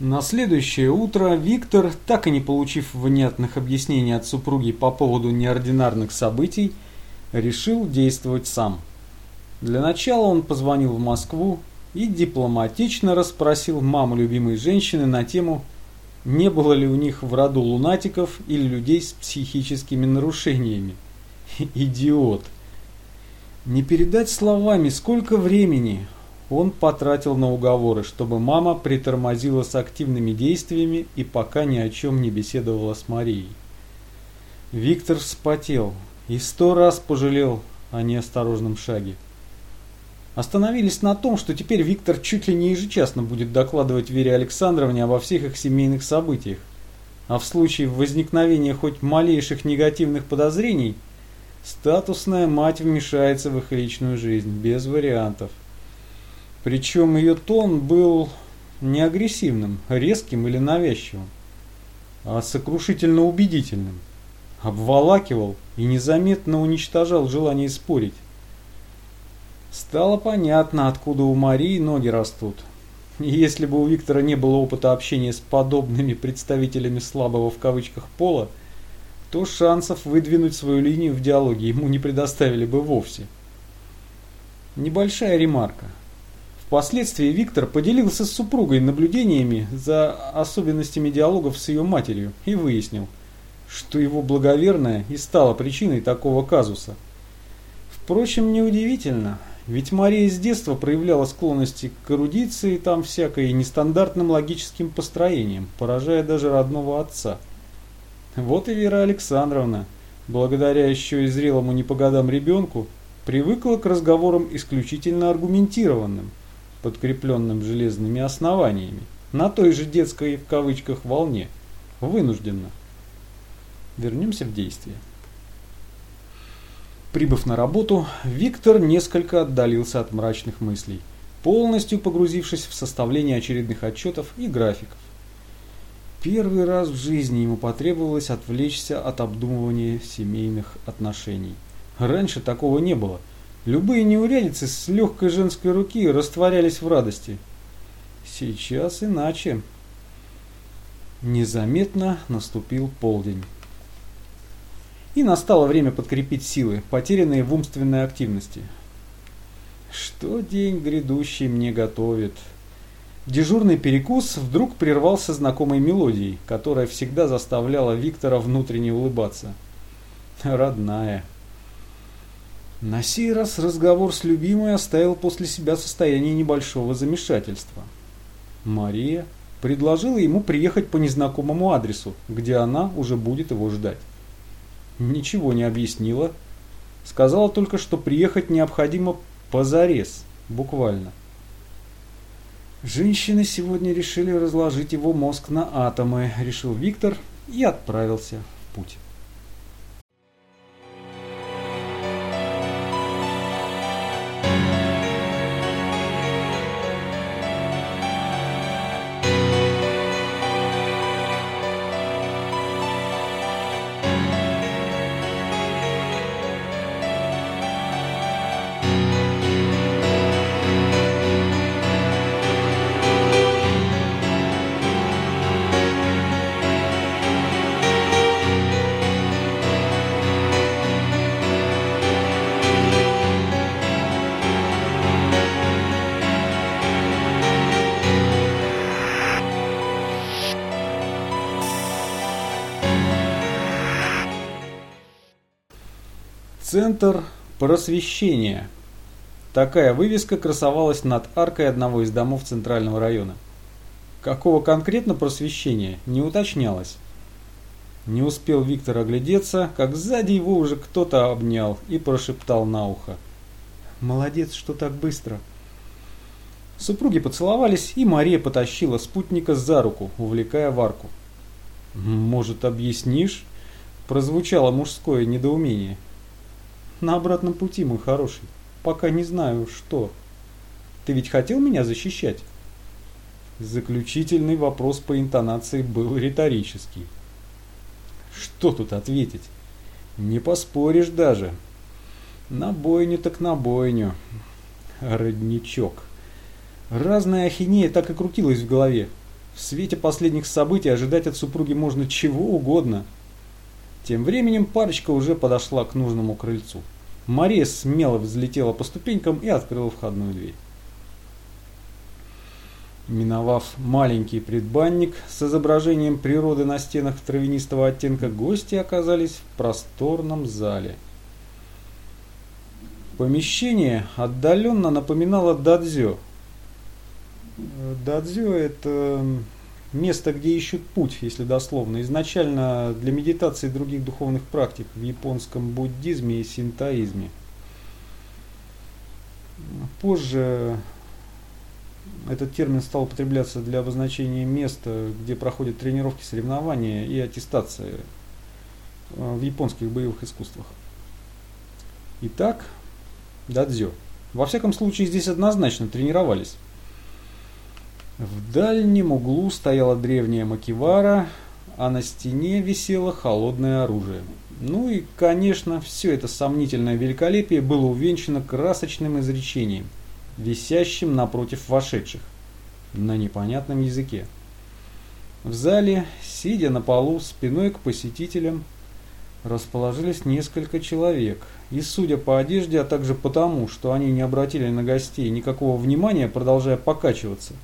На следующее утро Виктор, так и не получив внятных объяснений от супруги по поводу неординарных событий, решил действовать сам. Для начала он позвонил в Москву и дипломатично расспросил маму любимой женщины на тему, не было ли у них в роду лунатиков или людей с психическими нарушениями. Идиот! Не передать словами, сколько времени он потратил на уговоры, чтобы мама притормозила с активными действиями и пока ни о чем не беседовала с Марией. Виктор вспотел и сто раз пожалел о неосторожном шаге. Остановились на том, что теперь Виктор чуть ли не ежечасно будет докладывать Вере Александровне обо всех их семейных событиях, а в случае возникновения хоть малейших негативных подозрений, статусная мать вмешается в их личную жизнь, без вариантов. Причем ее тон был не агрессивным, резким или навязчивым, а сокрушительно убедительным. Обволакивал и незаметно уничтожал желание спорить. Стало понятно, откуда у Марии ноги растут. Если бы у Виктора не было опыта общения с подобными представителями слабого в кавычках пола, то шансов выдвинуть свою линию в диалоге ему не предоставили бы вовсе. Небольшая ремарка. Впоследствии Виктор поделился с супругой наблюдениями за особенностями диалогов с ее матерью и выяснил, что его благоверная и стала причиной такого казуса. Впрочем, неудивительно, ведь Мария с детства проявляла склонности к эрудиции там всякой нестандартным логическим построением, поражая даже родного отца. Вот и Вера Александровна, благодаря еще и зрелому не по годам ребенку, привыкла к разговорам исключительно аргументированным – подкрепленным железными основаниями, на той же детской в кавычках волне, вынужденно. Вернемся в действие. Прибыв на работу, Виктор несколько отдалился от мрачных мыслей, полностью погрузившись в составление очередных отчетов и графиков. Первый раз в жизни ему потребовалось отвлечься от обдумывания семейных отношений. Раньше такого не было – Любые неурядицы с легкой женской руки растворялись в радости. Сейчас иначе. Незаметно наступил полдень. И настало время подкрепить силы, потерянные в умственной активности. Что день грядущий мне готовит? Дежурный перекус вдруг прервался знакомой мелодией, которая всегда заставляла Виктора внутренне улыбаться. Родная. На сей раз разговор с любимой оставил после себя состояние небольшого замешательства. Мария предложила ему приехать по незнакомому адресу, где она уже будет его ждать. Ничего не объяснила, сказала только, что приехать необходимо позарез, буквально. Женщины сегодня решили разложить его мозг на атомы, решил Виктор и отправился в путь. Центр просвещения. Такая вывеска красовалась над аркой одного из домов центрального района. Какого конкретно просвещения, не уточнялось. Не успел Виктор оглядеться, как сзади его уже кто-то обнял и прошептал на ухо. «Молодец, что так быстро!» Супруги поцеловались, и Мария потащила спутника за руку, увлекая в арку. «Может, объяснишь?» Прозвучало мужское недоумение. На обратном пути, мой хороший. Пока не знаю, что. Ты ведь хотел меня защищать? Заключительный вопрос по интонации был риторический. Что тут ответить? Не поспоришь даже. На бойню так на бойню. Родничок. Разная ахинея так и крутилась в голове. В свете последних событий ожидать от супруги можно чего угодно. Тем временем парочка уже подошла к нужному крыльцу. Мария смело взлетела по ступенькам и открыла входную дверь. Миновав маленький предбанник с изображением природы на стенах травянистого оттенка, гости оказались в просторном зале. Помещение отдаленно напоминало дадзё. Дадзё – это место, где ищут путь, если дословно. Изначально для медитации и других духовных практик в японском буддизме и синтоизме. Позже этот термин стал употребляться для обозначения места, где проходят тренировки, соревнования и аттестация э, в японских боевых искусствах. Итак, дадзё. Во всяком случае, здесь однозначно тренировались. В дальнем углу стояла древняя макивара, а на стене висело холодное оружие. Ну и, конечно, все это сомнительное великолепие было увенчано красочным изречением – висящим напротив вошедших, на непонятном языке. В зале, сидя на полу спиной к посетителям, расположились несколько человек, и судя по одежде, а также потому, что они не обратили на гостей никакого внимания, продолжая покачиваться,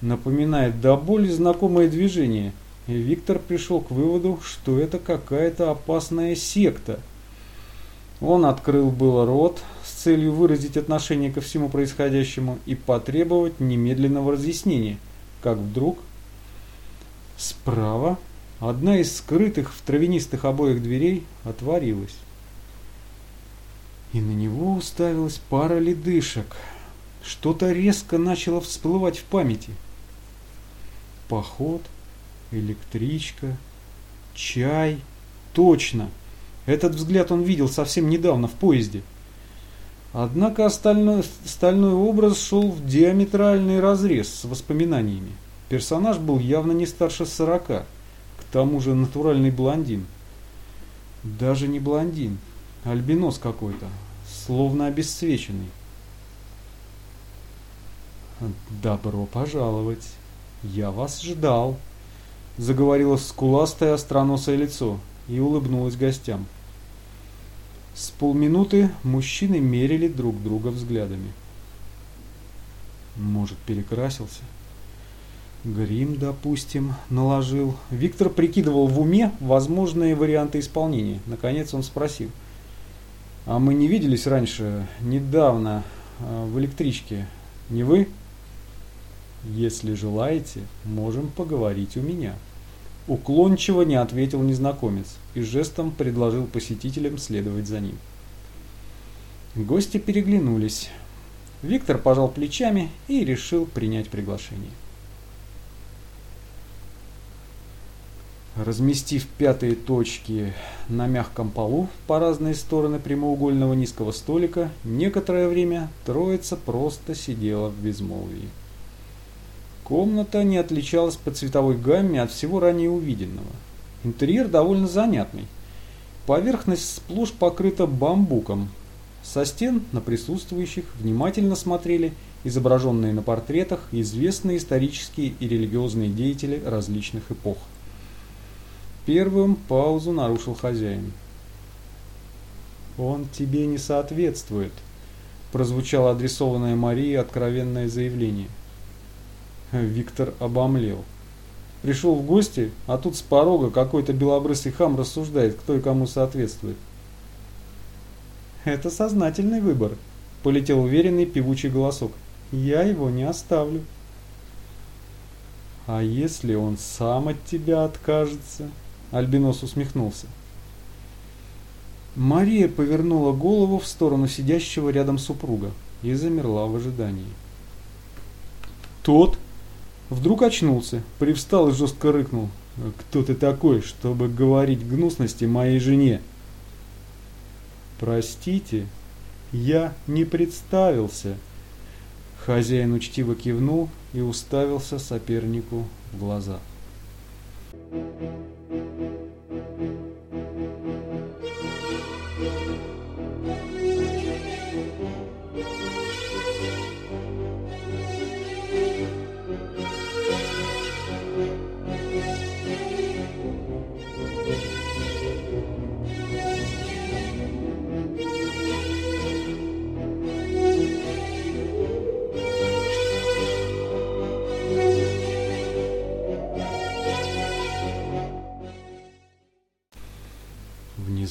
напоминает до боли знакомое движение, и Виктор пришел к выводу, что это какая-то опасная секта. Он открыл было рот, целью выразить отношение ко всему происходящему и потребовать немедленного разъяснения, как вдруг справа одна из скрытых в травянистых обоих дверей отворилась. И на него уставилась пара ледышек. Что-то резко начало всплывать в памяти. Поход, электричка, чай. Точно! Этот взгляд он видел совсем недавно в поезде. Однако остальной, стальной образ шел в диаметральный разрез с воспоминаниями. Персонаж был явно не старше сорока, к тому же натуральный блондин. Даже не блондин, альбинос какой-то, словно обесцвеченный. «Добро пожаловать! Я вас ждал!» Заговорило скуластое остроносое лицо и улыбнулось гостям. С полминуты мужчины мерили друг друга взглядами. Может, перекрасился? Грим, допустим, наложил. Виктор прикидывал в уме возможные варианты исполнения. Наконец он спросил. А мы не виделись раньше, недавно, а, в электричке. Не вы? Если желаете, можем поговорить у меня. Уклончиво не ответил незнакомец и жестом предложил посетителям следовать за ним. Гости переглянулись. Виктор пожал плечами и решил принять приглашение. Разместив пятые точки на мягком полу по разные стороны прямоугольного низкого столика, некоторое время троица просто сидела в безмолвии. Комната не отличалась по цветовой гамме от всего ранее увиденного. Интерьер довольно занятный. Поверхность сплошь покрыта бамбуком. Со стен на присутствующих внимательно смотрели изображенные на портретах известные исторические и религиозные деятели различных эпох. Первым паузу нарушил хозяин. «Он тебе не соответствует», – прозвучало адресованное Марии откровенное заявление – Виктор обомлел. Пришел в гости, а тут с порога какой-то белобрысый хам рассуждает, кто и кому соответствует. «Это сознательный выбор», – полетел уверенный певучий голосок. «Я его не оставлю». «А если он сам от тебя откажется?» Альбинос усмехнулся. Мария повернула голову в сторону сидящего рядом супруга и замерла в ожидании. Тот Вдруг очнулся, привстал и жестко рыкнул. «Кто ты такой, чтобы говорить гнусности моей жене?» «Простите, я не представился». Хозяин учтиво кивнул и уставился сопернику в глаза.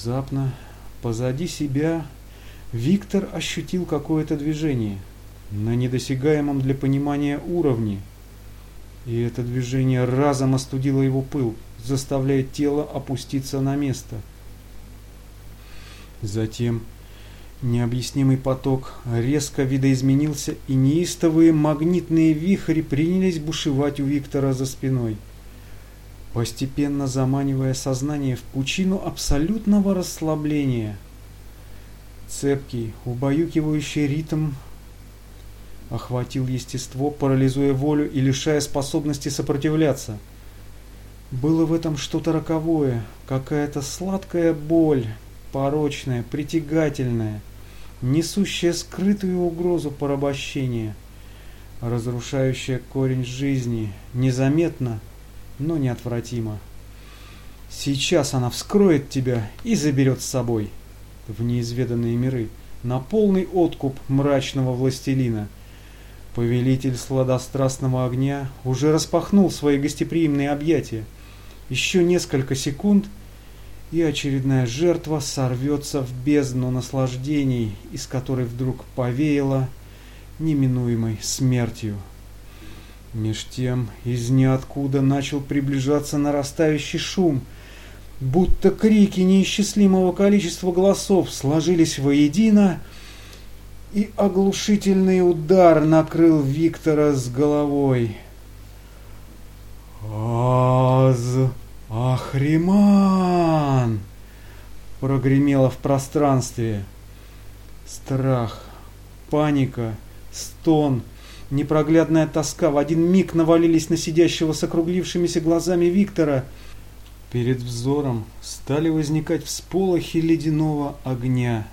Внезапно, позади себя, Виктор ощутил какое-то движение на недосягаемом для понимания уровне. И это движение разом остудило его пыл, заставляя тело опуститься на место. Затем необъяснимый поток резко видоизменился, и неистовые магнитные вихри принялись бушевать у Виктора за спиной, постепенно заманивая сознание в пучину абсолютного расслабления. Цепкий, убаюкивающий ритм охватил естество, парализуя волю и лишая способности сопротивляться. Было в этом что-то роковое, какая-то сладкая боль, порочная, притягательная, несущая скрытую угрозу порабощения, разрушающая корень жизни, незаметно, но неотвратимо. Сейчас она вскроет тебя и заберет с собой в неизведанные миры, на полный откуп мрачного властелина. Повелитель сладострастного огня уже распахнул свои гостеприимные объятия. Еще несколько секунд, и очередная жертва сорвется в бездну наслаждений, из которой вдруг повеяло неминуемой смертью. Меж тем из ниоткуда начал приближаться нарастающий шум – будто крики неисчислимого количества голосов сложились воедино, и оглушительный удар накрыл Виктора с головой. «Аз! Ахриман!» прогремело в пространстве. Страх, паника, стон, непроглядная тоска в один миг навалились на сидящего с округлившимися глазами Виктора – Перед взором стали возникать всполохи ледяного огня.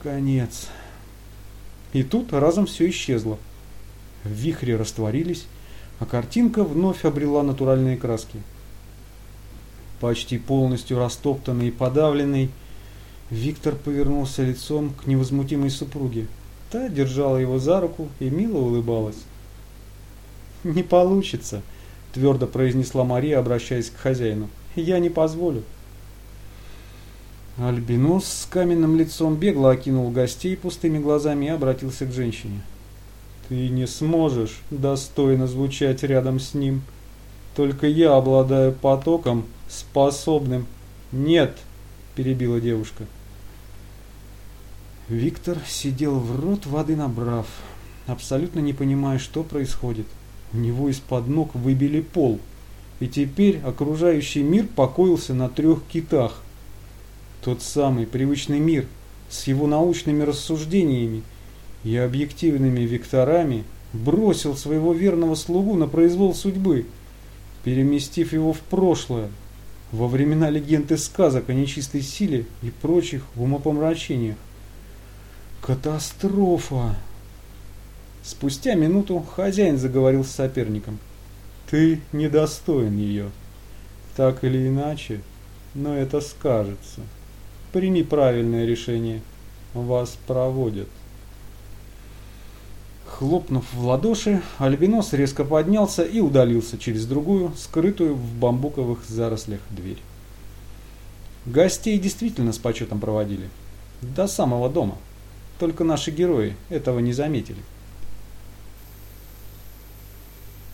Конец. И тут разом все исчезло. Вихри растворились, а картинка вновь обрела натуральные краски. Почти полностью растоптанный и подавленный, Виктор повернулся лицом к невозмутимой супруге. Та держала его за руку и мило улыбалась. «Не получится», твердо произнесла Мария, обращаясь к хозяину. «Я не позволю». Альбинос с каменным лицом бегло окинул гостей пустыми глазами и обратился к женщине. «Ты не сможешь достойно звучать рядом с ним. Только я обладаю потоком, способным...» «Нет!» – перебила девушка. Виктор сидел в рот воды набрав, абсолютно не понимая, что происходит. У него из-под ног выбили пол, и теперь окружающий мир покоился на трех китах. Тот самый привычный мир с его научными рассуждениями и объективными векторами бросил своего верного слугу на произвол судьбы, переместив его в прошлое, во времена легенд и сказок о нечистой силе и прочих умопомрачениях. Катастрофа! Спустя минуту хозяин заговорил с соперником. «Ты недостоин ее. Так или иначе, но это скажется. Прими правильное решение. Вас проводят». Хлопнув в ладоши, альбинос резко поднялся и удалился через другую, скрытую в бамбуковых зарослях дверь. Гостей действительно с почетом проводили. До самого дома. Только наши герои этого не заметили.